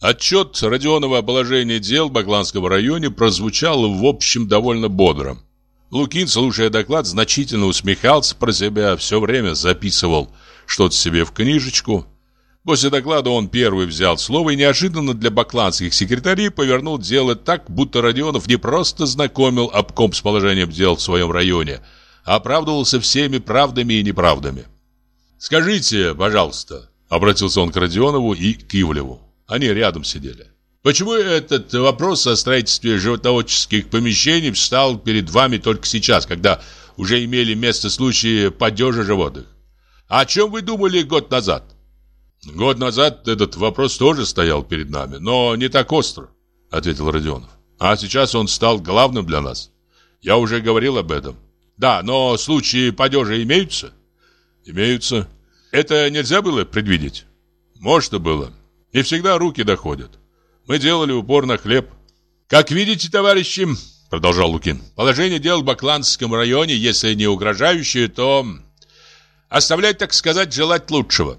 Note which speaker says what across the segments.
Speaker 1: Отчет Родионова о положении дел в Бакланском районе прозвучал в общем довольно бодро. Лукин, слушая доклад, значительно усмехался про себя, все время записывал что-то себе в книжечку. После доклада он первый взял слово и неожиданно для бакланских секретарей повернул дело так, будто Родионов не просто знакомил обком с положением дел в своем районе, а оправдывался всеми правдами и неправдами. «Скажите, пожалуйста», — обратился он к Родионову и к Ивлеву. Они рядом сидели. Почему этот вопрос о строительстве животноводческих помещений встал перед вами только сейчас, когда уже имели место случаи падежа животных? О чем вы думали год назад? Год назад этот вопрос тоже стоял перед нами, но не так остро, ответил Родионов. А сейчас он стал главным для нас. Я уже говорил об этом. Да, но случаи падежа имеются? Имеются. Это нельзя было предвидеть? Можно было. Не всегда руки доходят. Мы делали упор на хлеб. Как видите, товарищи, продолжал Лукин, положение дел в Бакланском районе, если не угрожающее, то оставлять, так сказать, желать лучшего.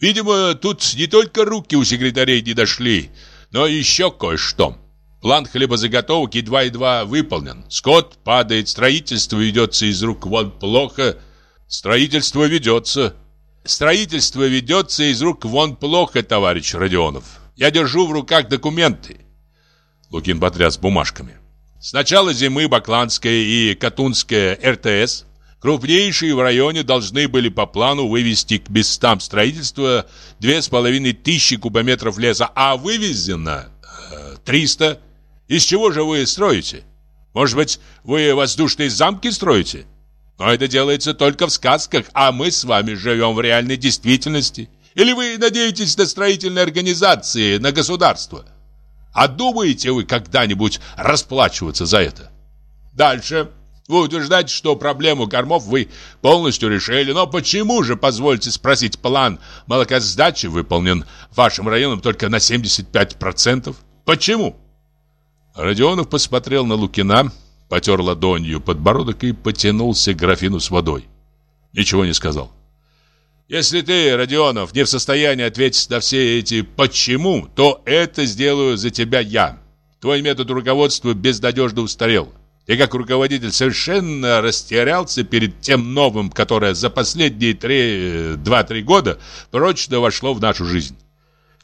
Speaker 1: Видимо, тут не только руки у секретарей не дошли, но еще кое-что. План хлебозаготовок едва-едва выполнен. Скот падает, строительство ведется из рук вон плохо. Строительство ведется. Строительство ведется из рук вон плохо, товарищ Родионов. Я держу в руках документы. Лукин потряс бумажками. С начала зимы Бакланская и Катунская РТС, крупнейшие в районе, должны были по плану вывести к местам строительства две с половиной тысячи кубометров леса, а вывезено э, 300. Из чего же вы строите? Может быть, вы воздушные замки строите? Но это делается только в сказках, а мы с вами живем в реальной действительности. Или вы надеетесь на строительные организации, на государство? А думаете вы когда-нибудь расплачиваться за это? Дальше. Вы утверждаете, что проблему кормов вы полностью решили, но почему же, позвольте спросить, план молокосдачи выполнен вашим районом только на 75%? Почему? Родионов посмотрел на Лукина, потер ладонью подбородок и потянулся к графину с водой. Ничего не сказал. Если ты, Родионов, не в состоянии ответить на все эти «почему», то это сделаю за тебя я. Твой метод руководства безнадежно устарел. Ты как руководитель совершенно растерялся перед тем новым, которое за последние два-три года прочно вошло в нашу жизнь.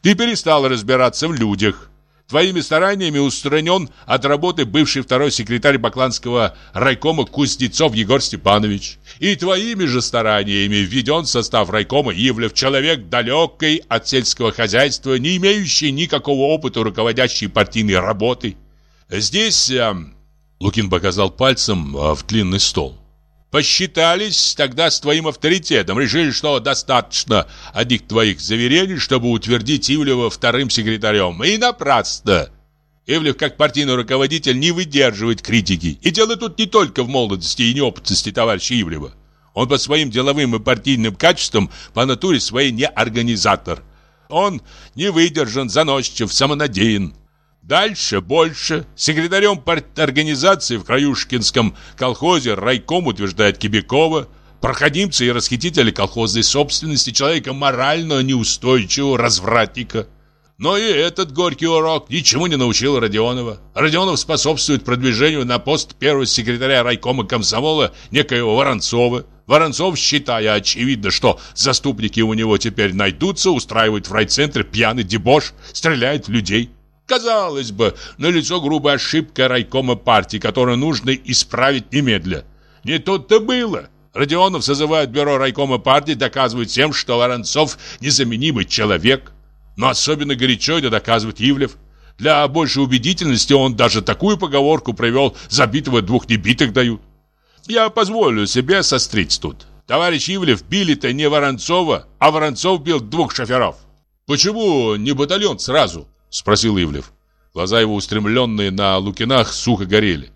Speaker 1: Ты перестал разбираться в людях, Твоими стараниями устранен от работы бывший второй секретарь Бакланского райкома Кузнецов Егор Степанович. И твоими же стараниями введен в состав райкома Ивлев человек далекий от сельского хозяйства, не имеющий никакого опыта руководящей партийной работы. Здесь... Э, Лукин показал пальцем э, в длинный стол. Посчитались тогда с твоим авторитетом, решили, что достаточно одних твоих заверений, чтобы утвердить Ивлева вторым секретарем. И напрасно. Ивлев, как партийный руководитель, не выдерживает критики. И дело тут не только в молодости и неопытности товарища Ивлева. Он по своим деловым и партийным качествам по натуре своей не организатор. Он не выдержан, заносчив, самонадеян. Дальше больше. Секретарем организации в Краюшкинском колхозе райком утверждает Кибякова, проходимцы и расхитители колхозной собственности, человека морально неустойчивого, развратника. Но и этот горький урок ничему не научил Родионова. Родионов способствует продвижению на пост первого секретаря райкома комсомола некоего Воронцова. Воронцов, считая очевидно, что заступники у него теперь найдутся, устраивает в райцентре пьяный дебош, стреляет в людей. Казалось бы, налицо грубая ошибка райкома партии, которую нужно исправить немедля. Не тут-то было. Родионов созывает бюро райкома партии, доказывает всем, что Воронцов незаменимый человек. Но особенно горячо это доказывает Ивлев. Для большей убедительности он даже такую поговорку провел «забитого двух небитых дают». Я позволю себе сострить тут. Товарищ Ивлев били-то не Воронцова, а Воронцов бил двух шоферов. Почему не батальон сразу? Спросил Ивлев. Глаза его, устремленные на Лукинах, сухо горели.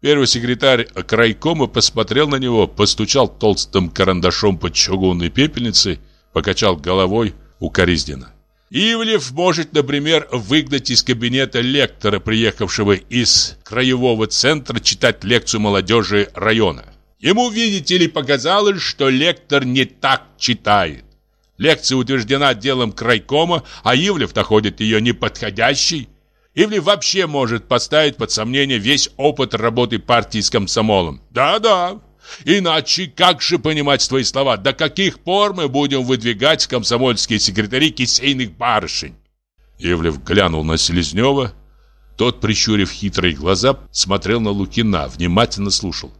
Speaker 1: Первый секретарь крайкома посмотрел на него, постучал толстым карандашом по чугунной пепельнице, покачал головой укоризненно. Ивлев может, например, выгнать из кабинета лектора, приехавшего из краевого центра читать лекцию молодежи района. Ему, видите ли, показалось, что лектор не так читает. Лекция утверждена отделом крайкома, а Ивлев находит ее неподходящей. Ивлев вообще может поставить под сомнение весь опыт работы партии с комсомолом. Да-да. Иначе как же понимать твои слова? До каких пор мы будем выдвигать комсомольские секретари кисейных барышень? Ивлев глянул на Селезнева. Тот, прищурив хитрые глаза, смотрел на Лукина, внимательно слушал.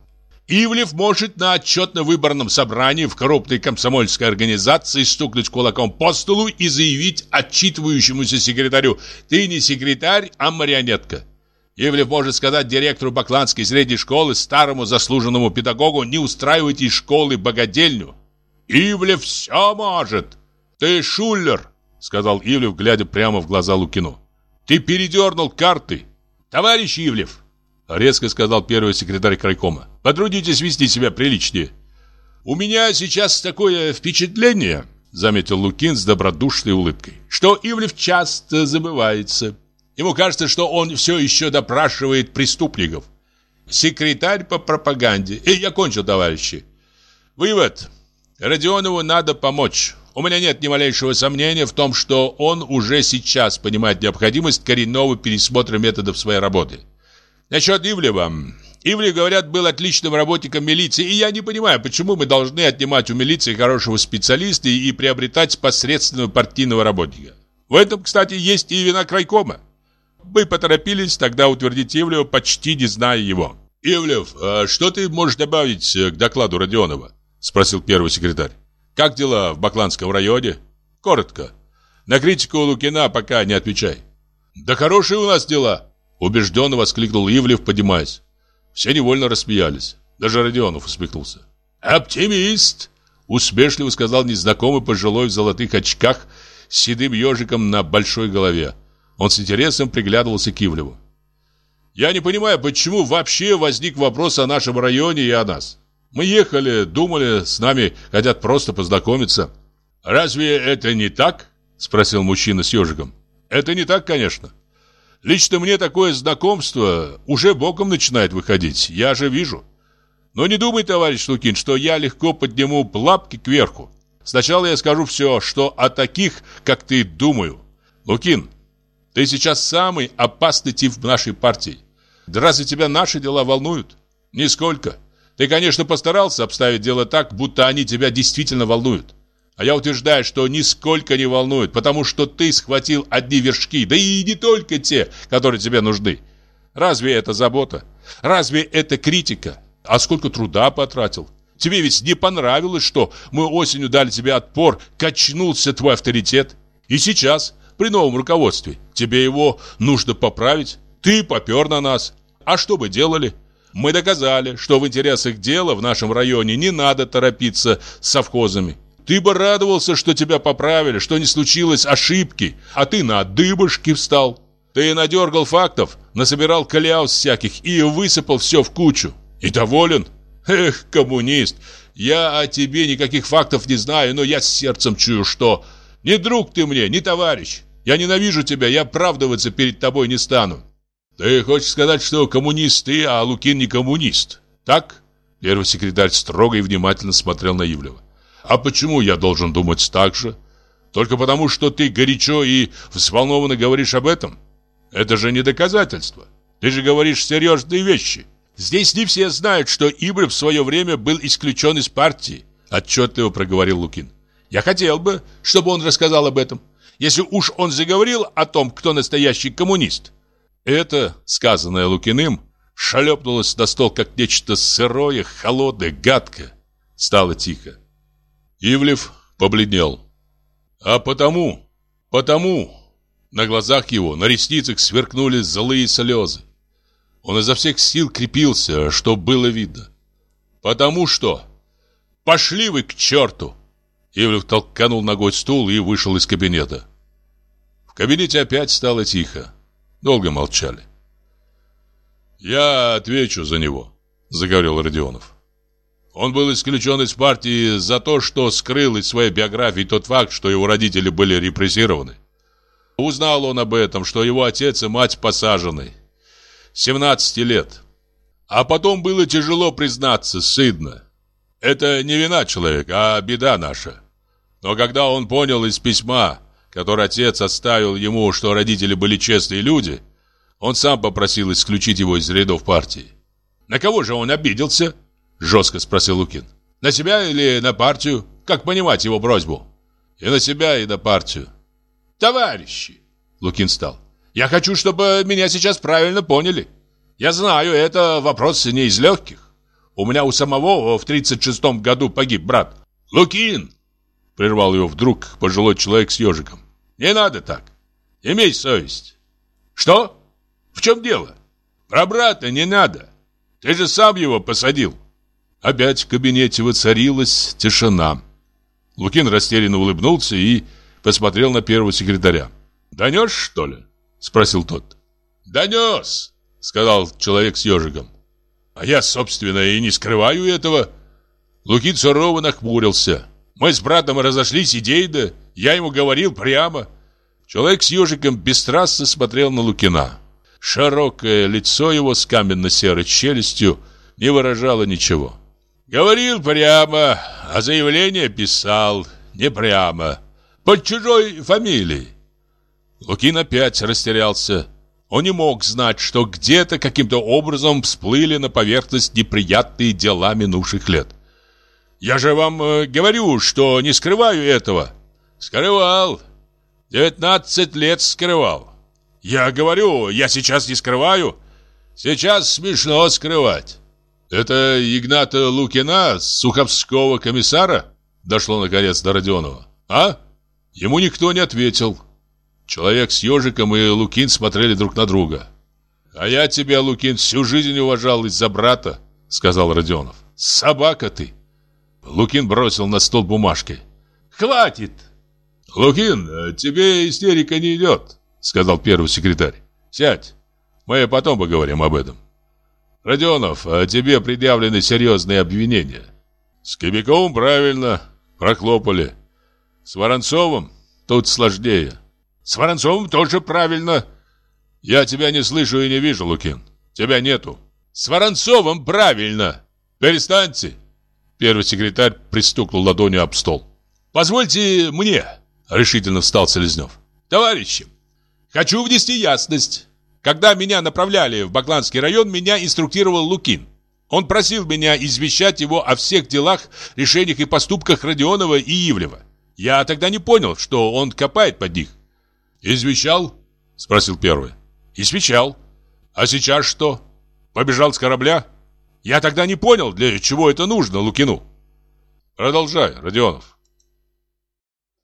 Speaker 1: Ивлев может на отчетно-выборном собрании в крупной комсомольской организации стукнуть кулаком по столу и заявить отчитывающемуся секретарю «Ты не секретарь, а марионетка». Ивлев может сказать директору Бакланской средней школы, старому заслуженному педагогу, не устраивайте из школы богадельню. Ивлев все может. Ты шулер, сказал Ивлев, глядя прямо в глаза Лукину. Ты передернул карты. Товарищ Ивлев, Резко сказал первый секретарь крайкома. Потрудитесь вести себя приличнее. У меня сейчас такое впечатление, заметил Лукин с добродушной улыбкой, что Ивлев часто забывается. Ему кажется, что он все еще допрашивает преступников. Секретарь по пропаганде. И я кончил, товарищи. Вывод. Родионову надо помочь. У меня нет ни малейшего сомнения в том, что он уже сейчас понимает необходимость коренного пересмотра методов своей работы. Насчет Ивлева. Ивлев, говорят, был отличным работником милиции, и я не понимаю, почему мы должны отнимать у милиции хорошего специалиста и приобретать посредственного партийного работника. В этом, кстати, есть и вина крайкома. Мы поторопились тогда утвердить Ивлева, почти не зная его. «Ивлев, а что ты можешь добавить к докладу Родионова?» Спросил первый секретарь. «Как дела в Бакланском районе?» «Коротко. На критику Лукина пока не отвечай». «Да хорошие у нас дела», Убежденно воскликнул Ивлев, поднимаясь. Все невольно рассмеялись. Даже Родионов усмехнулся. «Оптимист!» Усмешливо сказал незнакомый пожилой в золотых очках с седым ежиком на большой голове. Он с интересом приглядывался к Ивлеву. «Я не понимаю, почему вообще возник вопрос о нашем районе и о нас. Мы ехали, думали, с нами хотят просто познакомиться». «Разве это не так?» – спросил мужчина с ежиком. «Это не так, конечно. Лично мне такое знакомство уже боком начинает выходить, я же вижу. Но не думай, товарищ Лукин, что я легко подниму лапки кверху. Сначала я скажу все, что о таких, как ты, думаю. Лукин, ты сейчас самый опасный тип в нашей партии. Да разве тебя наши дела волнуют? Нисколько. Ты, конечно, постарался обставить дело так, будто они тебя действительно волнуют. А я утверждаю, что нисколько не волнует, потому что ты схватил одни вершки, да и не только те, которые тебе нужны. Разве это забота? Разве это критика? А сколько труда потратил? Тебе ведь не понравилось, что мы осенью дали тебе отпор, качнулся твой авторитет. И сейчас, при новом руководстве, тебе его нужно поправить. Ты попер на нас. А что бы делали? Мы доказали, что в интересах дела в нашем районе не надо торопиться с совхозами. Ты бы радовался, что тебя поправили, что не случилось ошибки, а ты на дыбышки встал. Ты надергал фактов, насобирал кляус всяких и высыпал все в кучу. И доволен? Эх, коммунист, я о тебе никаких фактов не знаю, но я сердцем чую, что... Не друг ты мне, не товарищ. Я ненавижу тебя, я оправдываться перед тобой не стану. Ты хочешь сказать, что коммунист ты, а Лукин не коммунист? Так? Первый секретарь строго и внимательно смотрел на Ивлева. А почему я должен думать так же? Только потому, что ты горячо и взволнованно говоришь об этом? Это же не доказательство. Ты же говоришь серьезные вещи. Здесь не все знают, что Ибрь в свое время был исключен из партии, отчетливо проговорил Лукин. Я хотел бы, чтобы он рассказал об этом. Если уж он заговорил о том, кто настоящий коммунист. Это, сказанное Лукиным, шлепнулось на стол, как нечто сырое, холодное, гадкое. Стало тихо. Ивлев побледнел. А потому, потому на глазах его, на ресницах сверкнули злые слезы. Он изо всех сил крепился, что было видно. Потому что... Пошли вы к черту! Ивлев толканул ногой стул и вышел из кабинета. В кабинете опять стало тихо. Долго молчали. «Я отвечу за него», — заговорил Родионов. Он был исключен из партии за то, что скрыл из своей биографии тот факт, что его родители были репрессированы. Узнал он об этом, что его отец и мать посажены. 17 лет. А потом было тяжело признаться, стыдно. Это не вина человека, а беда наша. Но когда он понял из письма, которое отец оставил ему, что родители были честные люди, он сам попросил исключить его из рядов партии. «На кого же он обиделся?» – жестко спросил Лукин. «На себя или на партию? Как понимать его просьбу?» «И на себя, и на партию». «Товарищи!» – Лукин встал. «Я хочу, чтобы меня сейчас правильно поняли. Я знаю, это вопрос не из легких. У меня у самого в 36-м году погиб брат. Лукин!» Прервал его вдруг пожилой человек с ежиком. «Не надо так. Имей совесть». «Что? В чем дело? Про брата не надо. Ты же сам его посадил. Опять в кабинете воцарилась тишина. Лукин растерянно улыбнулся и посмотрел на первого секретаря. «Донес, что ли?» — спросил тот. «Донес!» — сказал человек с ежиком. «А я, собственно, и не скрываю этого». Лукин сурово нахмурился. «Мы с братом разошлись идей, да я ему говорил прямо». Человек с ежиком бесстрастно смотрел на Лукина. Широкое лицо его с каменно-серой челюстью не выражало ничего. Говорил прямо, а заявление писал не прямо, под чужой фамилией. Лукин опять растерялся. Он не мог знать, что где-то каким-то образом всплыли на поверхность неприятные дела минувших лет. «Я же вам э, говорю, что не скрываю этого». «Скрывал. Девятнадцать лет скрывал. Я говорю, я сейчас не скрываю. Сейчас смешно скрывать. Это Игната Лукина, суховского комиссара? Дошло наконец до Родионова. А? Ему никто не ответил. Человек с ежиком и Лукин смотрели друг на друга. «А я тебя, Лукин, всю жизнь уважал из-за брата», — сказал Родионов. «Собака ты!» Лукин бросил на стол бумажки. «Хватит!» «Лукин, тебе истерика не идет. Сказал первый секретарь. Сядь. Мы потом поговорим об этом. Родионов, а тебе предъявлены серьезные обвинения. С Кобяковым правильно. Прохлопали. С Воронцовым тут сложнее. С Воронцовым тоже правильно. Я тебя не слышу и не вижу, Лукин. Тебя нету. С Воронцовым правильно. Перестаньте. Первый секретарь пристукнул ладонью об стол. «Позвольте мне», — решительно встал Селезнев. «Товарищи, Хочу внести ясность. Когда меня направляли в Бакланский район, меня инструктировал Лукин. Он просил меня извещать его о всех делах, решениях и поступках Родионова и Ивлева. Я тогда не понял, что он копает под них. «Извещал?» – спросил первый. «Извещал. А сейчас что? Побежал с корабля? Я тогда не понял, для чего это нужно Лукину». «Продолжай, Родионов».